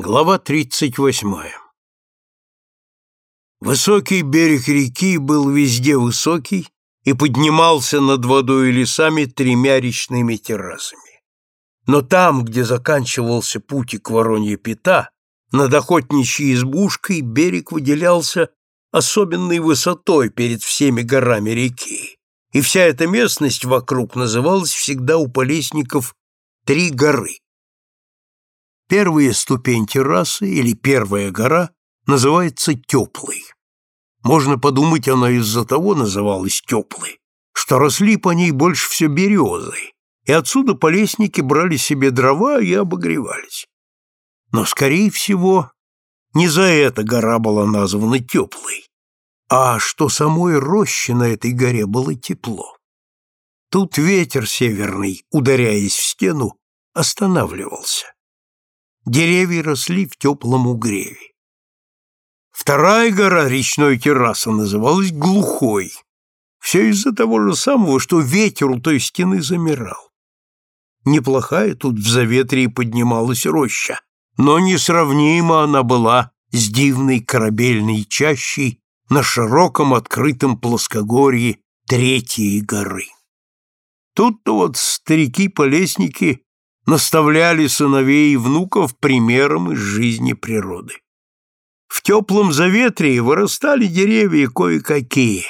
Глава 38. Высокий берег реки был везде высокий и поднимался над водой и лесами тремя речными террасами. Но там, где заканчивался путь к Воронье Пята, над охотничьей избушкой берег выделялся особенной высотой перед всеми горами реки, и вся эта местность вокруг называлась всегда у полесников «Три горы». Первая ступень террасы или первая гора называется Теплой. Можно подумать, она из-за того называлась Теплой, что росли по ней больше все березы, и отсюда полесники брали себе дрова и обогревались. Но, скорее всего, не за это гора была названа Теплой, а что самой роще на этой горе было тепло. Тут ветер северный, ударяясь в стену, останавливался деревья росли в теплом угреве. Вторая гора речной террасы называлась Глухой. Все из-за того же самого, что ветер у той стены замирал. Неплохая тут в заветрии поднималась роща, но несравнима она была с дивной корабельной чащей на широком открытом плоскогорье Третьей горы. Тут-то вот старики-полесники наставляли сыновей и внуков примером из жизни природы. В теплом заветрии вырастали деревья кое-какие,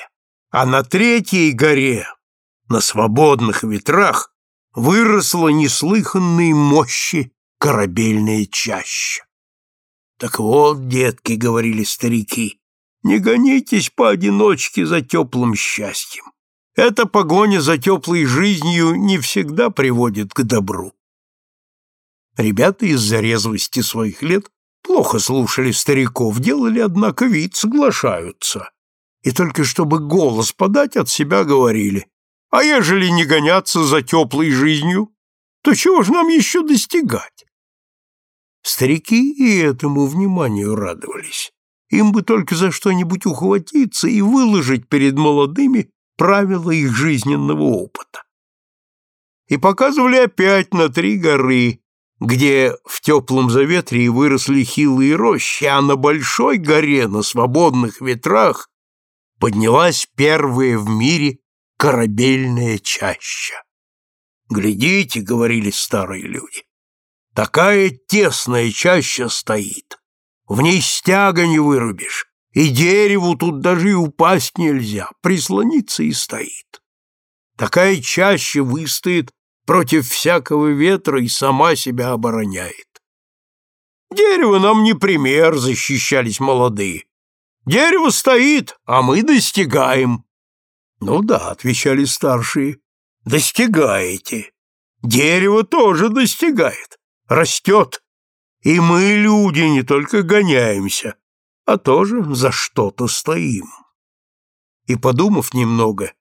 а на третьей горе, на свободных ветрах, выросла неслыханной мощи корабельная чаща. Так вот, детки, — говорили старики, — не гонитесь поодиночке за теплым счастьем. Эта погоня за теплой жизнью не всегда приводит к добру. Ребята из-за резвости своих лет плохо слушали стариков, делали, однако, вид, соглашаются. И только чтобы голос подать от себя говорили, а ежели не гоняться за теплой жизнью, то чего ж нам еще достигать? Старики и этому вниманию радовались. Им бы только за что-нибудь ухватиться и выложить перед молодыми правила их жизненного опыта. И показывали опять на три горы, где в теплом заветрии выросли хилые рощи, а на большой горе на свободных ветрах поднялась первая в мире корабельная чаща. «Глядите», — говорили старые люди, — «такая тесная чаща стоит, в ней стяга не вырубишь, и дереву тут даже и упасть нельзя, прислониться и стоит. Такая чаща выстоит против всякого ветра и сама себя обороняет. Дерево нам не пример, защищались молодые. Дерево стоит, а мы достигаем. Ну да, отвечали старшие, достигаете. Дерево тоже достигает, растет. И мы, люди, не только гоняемся, а тоже за что-то стоим. И, подумав немного,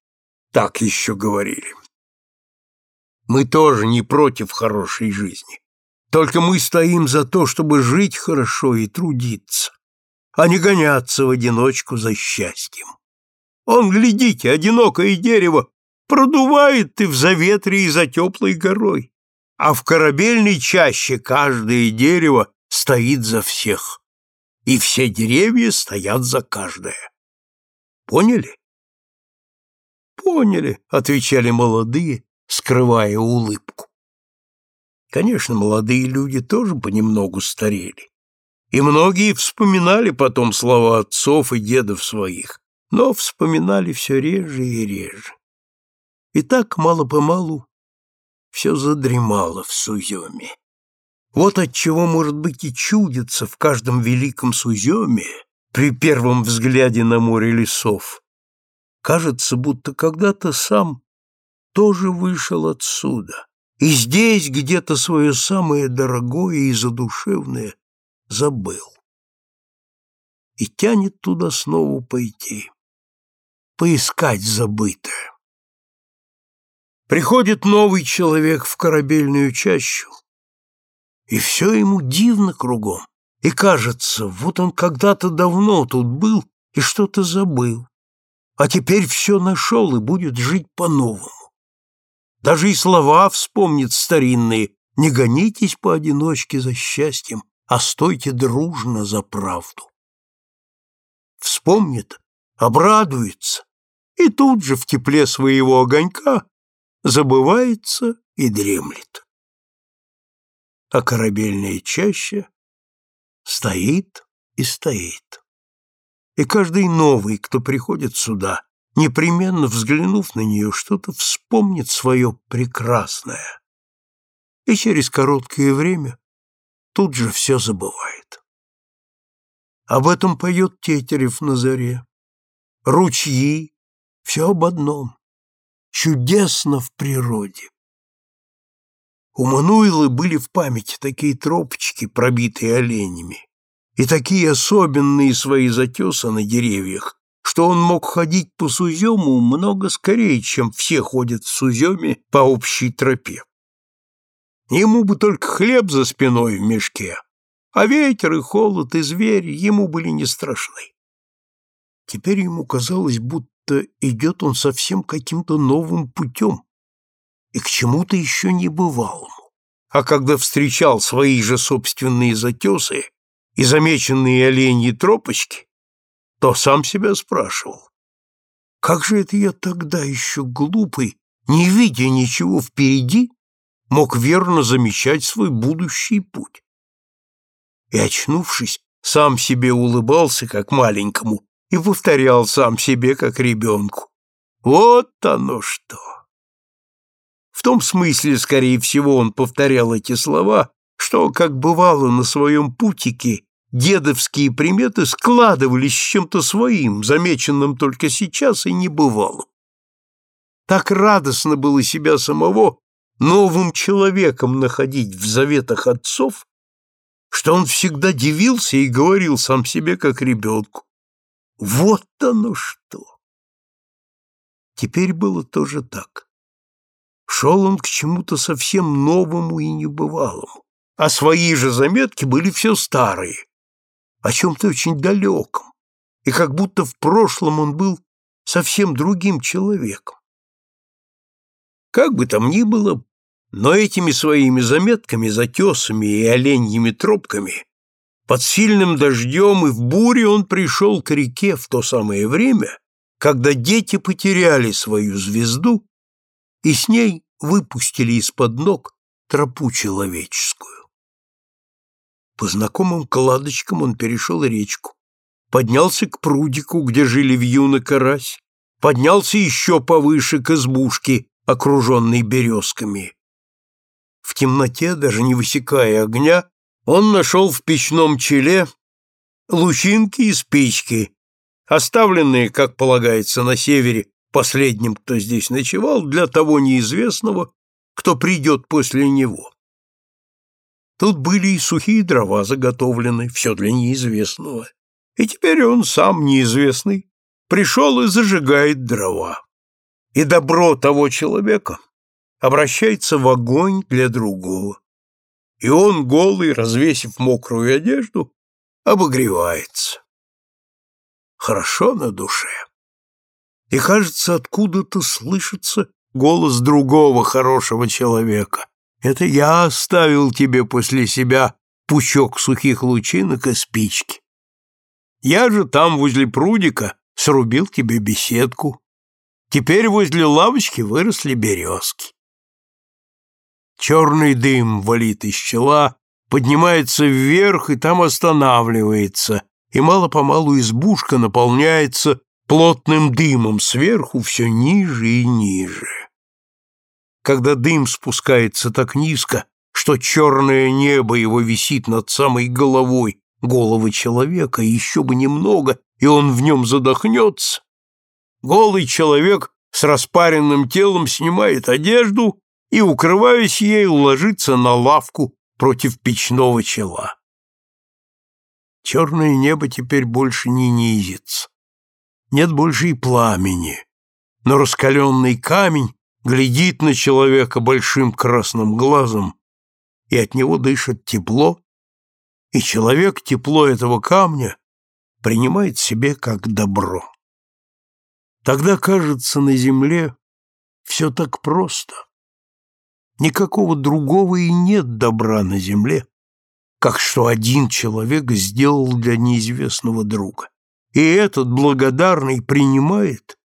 так еще говорили. Мы тоже не против хорошей жизни. Только мы стоим за то, чтобы жить хорошо и трудиться, а не гоняться в одиночку за счастьем. Он, глядите, одинокое дерево продувает и в заветре, и за теплой горой, а в корабельной чаще каждое дерево стоит за всех, и все деревья стоят за каждое. Поняли? Поняли, отвечали молодые, скрывая улыбку. Конечно, молодые люди тоже понемногу старели, и многие вспоминали потом слова отцов и дедов своих, но вспоминали все реже и реже. И так мало-помалу все задремало в Суземе. Вот отчего, может быть, и чудится в каждом великом Суземе при первом взгляде на море лесов. Кажется, будто когда-то сам тоже вышел отсюда, и здесь где-то свое самое дорогое и задушевное забыл. И тянет туда снова пойти, поискать забытое. Приходит новый человек в корабельную чащу, и все ему дивно кругом, и кажется, вот он когда-то давно тут был и что-то забыл, а теперь все нашел и будет жить по-новому. Даже и слова вспомнит старинные «Не гонитесь поодиночке за счастьем, а стойте дружно за правду. Вспомнит, обрадуется, и тут же в тепле своего огонька забывается и дремлет. А корабельная чаща стоит и стоит. И каждый новый, кто приходит сюда, непременно взглянув на нее, что-то вспомнит свое прекрасное. И через короткое время тут же все забывает. Об этом поет Тетерев на заре. Ручьи, все об одном. Чудесно в природе. У Мануилы были в памяти такие тропочки, пробитые оленями, и такие особенные свои затесы на деревьях, что он мог ходить по Сузему много скорее, чем все ходят в Суземе по общей тропе. Ему бы только хлеб за спиной в мешке, а ветер и холод и зверь ему были не страшны. Теперь ему казалось, будто идет он совсем каким-то новым путем и к чему-то еще не бывалому. А когда встречал свои же собственные затесы и замеченные оленьи тропочки, то сам себя спрашивал, как же это я тогда еще глупый, не видя ничего впереди, мог верно замечать свой будущий путь? И, очнувшись, сам себе улыбался, как маленькому, и повторял сам себе, как ребенку. Вот оно что! В том смысле, скорее всего, он повторял эти слова, что, как бывало на своем путике, дедовские приметы складывались с чем-то своим, замеченным только сейчас и небывалым. Так радостно было себя самого новым человеком находить в заветах отцов, что он всегда дивился и говорил сам себе, как ребенку. Вот оно что! Теперь было тоже так. Шел он к чему-то совсем новому и небывалому, а свои же заметки были все старые, о чем-то очень далеком, и как будто в прошлом он был совсем другим человеком. Как бы там ни было, но этими своими заметками, затесами и оленьими тропками под сильным дождем и в буре он пришел к реке в то самое время, когда дети потеряли свою звезду и с ней выпустили из-под ног тропу человеческую. По знакомым кладочкам он перешел речку, поднялся к прудику, где жили вьюна карась, поднялся еще повыше к избушке, окруженной березками. В темноте, даже не высекая огня, он нашел в печном челе лучинки и спички, оставленные, как полагается, на севере последним, кто здесь ночевал, для того неизвестного, кто придет после него. Тут были и сухие дрова заготовлены, все для неизвестного. И теперь он сам неизвестный пришел и зажигает дрова. И добро того человека обращается в огонь для другого и он, голый, развесив мокрую одежду, обогревается. Хорошо на душе. И, кажется, откуда-то слышится голос другого хорошего человека. Это я оставил тебе после себя пучок сухих лучинок и спички. Я же там, возле прудика, срубил тебе беседку. Теперь возле лавочки выросли березки. Черный дым валит из чела, поднимается вверх и там останавливается, и мало-помалу избушка наполняется плотным дымом сверху все ниже и ниже. Когда дым спускается так низко, что черное небо его висит над самой головой головы человека, еще бы немного, и он в нем задохнется, голый человек с распаренным телом снимает одежду и, укрываясь ею, ложится на лавку против печного чела. Черное небо теперь больше не низится. Нет больше и пламени, но раскаленный камень глядит на человека большим красным глазом, и от него дышит тепло, и человек тепло этого камня принимает себе как добро. Тогда, кажется, на земле все так просто. Никакого другого и нет добра на земле, как что один человек сделал для неизвестного друга. И этот благодарный принимает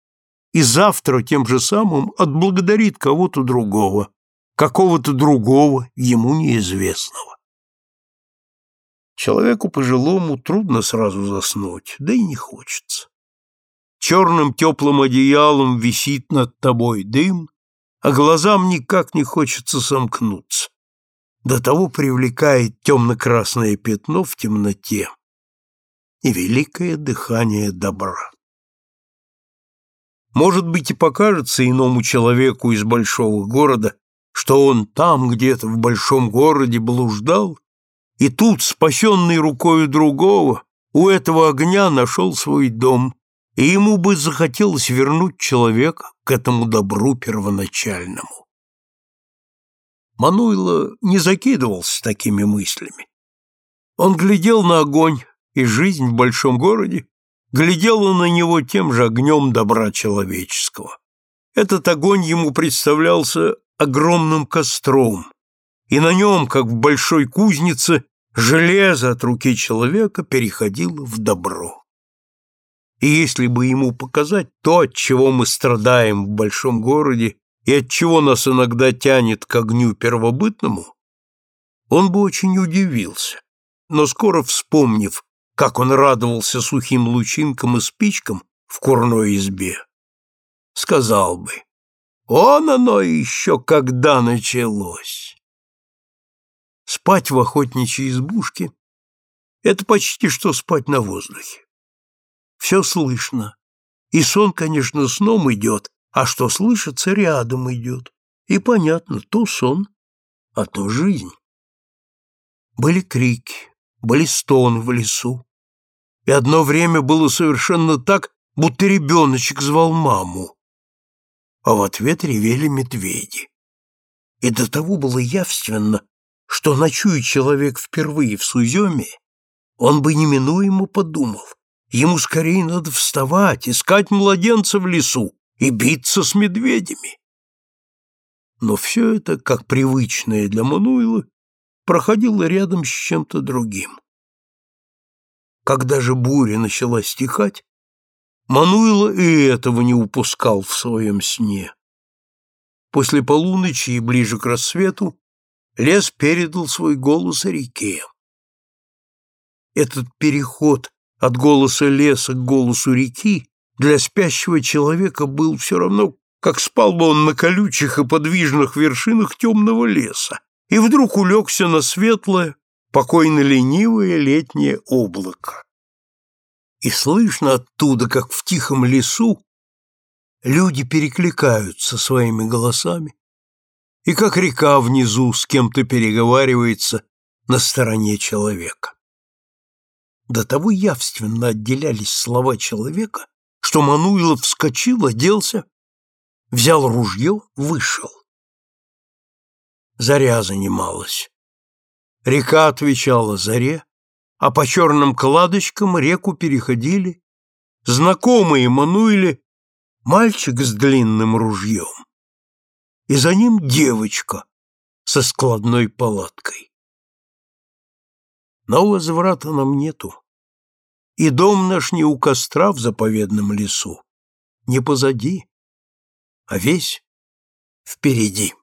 и завтра тем же самым отблагодарит кого-то другого, какого-то другого, ему неизвестного. Человеку пожилому трудно сразу заснуть, да и не хочется. Черным теплым одеялом висит над тобой дым, а глазам никак не хочется сомкнуться. До того привлекает темно-красное пятно в темноте и великое дыхание добра. Может быть, и покажется иному человеку из большого города, что он там где-то в большом городе блуждал, и тут, спасенный рукою другого, у этого огня нашел свой дом, и ему бы захотелось вернуть человека к этому добру первоначальному. Мануйло не закидывался такими мыслями. Он глядел на огонь и жизнь в большом городе, глядела на него тем же огнем добра человеческого. Этот огонь ему представлялся огромным костром, и на нем, как в большой кузнице, железо от руки человека переходило в добро. И если бы ему показать то, от чего мы страдаем в большом городе и от чего нас иногда тянет к огню первобытному, он бы очень удивился, но скоро вспомнив, как он радовался сухим лучинкам и спичкам в курной избе, сказал бы, «Он оно еще когда началось!» Спать в охотничьей избушке — это почти что спать на воздухе. Все слышно, и сон, конечно, сном идет, а что слышится, рядом идет. И понятно, то сон, а то жизнь. Были крики, были стоны в лесу. И одно время было совершенно так, будто ребеночек звал маму. А в ответ ревели медведи. И до того было явственно, что, ночуя человек впервые в Суземе, он бы неминуемо подумал, ему скорее надо вставать, искать младенца в лесу, и биться с медведями. Но все это, как привычное для Мануила, проходило рядом с чем-то другим. Когда же буря начала стихать, Мануила и этого не упускал в своем сне. После полуночи и ближе к рассвету лес передал свой голос реке. Этот переход от голоса леса к голосу реки для спящего человека был все равно, как спал бы он на колючих и подвижных вершинах темного леса, и вдруг улегся на светлое, покойно-ленивое летнее облако. И слышно оттуда, как в тихом лесу, люди перекликаются своими голосами, и как река внизу с кем-то переговаривается на стороне человека. До того явственно отделялись слова человека, что Мануилов вскочил, оделся, взял ружье, вышел. Заря занималась. Река отвечала заре, а по черным кладочкам реку переходили знакомые Мануиле мальчик с длинным ружьем, и за ним девочка со складной палаткой. Но возврата нам нету и дом наш не у костра в заповедном лесу, не позади, а весь впереди.